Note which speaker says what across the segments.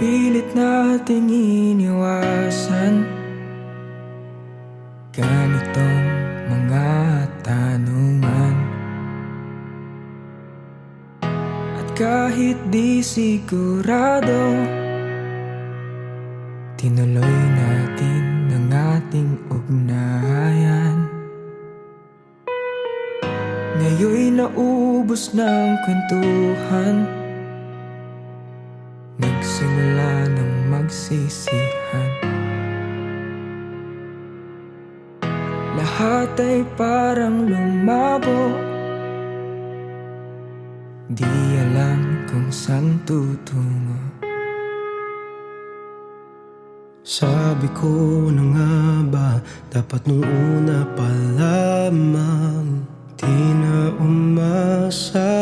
Speaker 1: pilit nating iniwasan Ganitong mga tanungan. At kahit di sigurado Tinuloy natin ang ating ugnayan. Ngayon'y naubos ng kwentuhan Nagsimula ng magsisihan. Lahat ay parang lumabo. Di alam kung saan tutungo.
Speaker 2: Sabi ko na nga ba Dapat nung una pa lamang? Di na umasa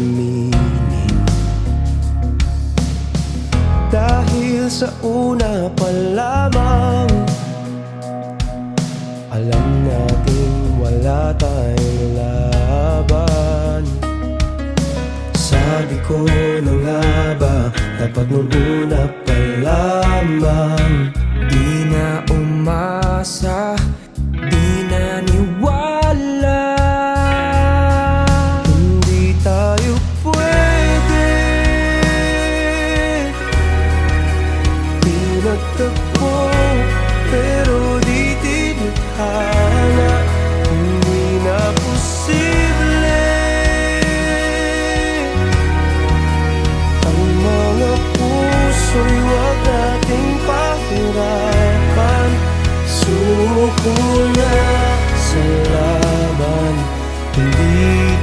Speaker 2: aminin Dahil sa una pa lamang Alam natin wala tayong laban. Sabi ko na nga ba Dapat nung una pa lamang
Speaker 1: Di na umasa,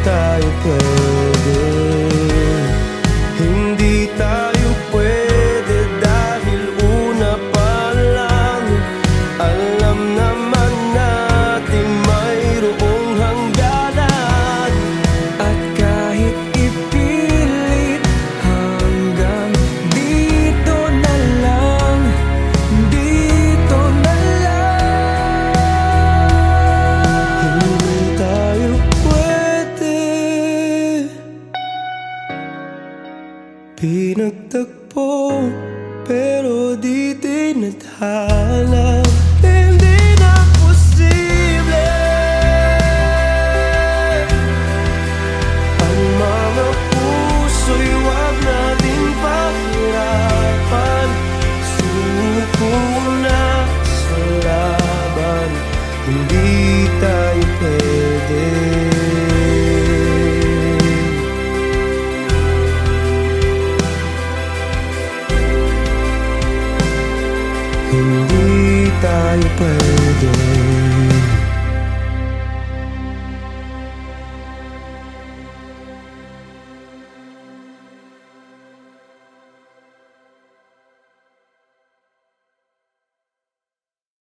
Speaker 2: tayo pwede Pinagtagpo pero di tinadhana Hindi na posible. Ang mga puso'y wag nating pahirapan. Suko na sa laban. Hindi tayo pwede Hindi tayo pwede